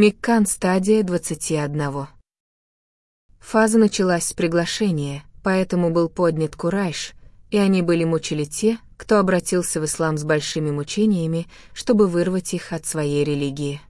Миккан стадия 21. Фаза началась с приглашения, поэтому был поднят Курайш, и они были мучили те, кто обратился в ислам с большими мучениями, чтобы вырвать их от своей религии.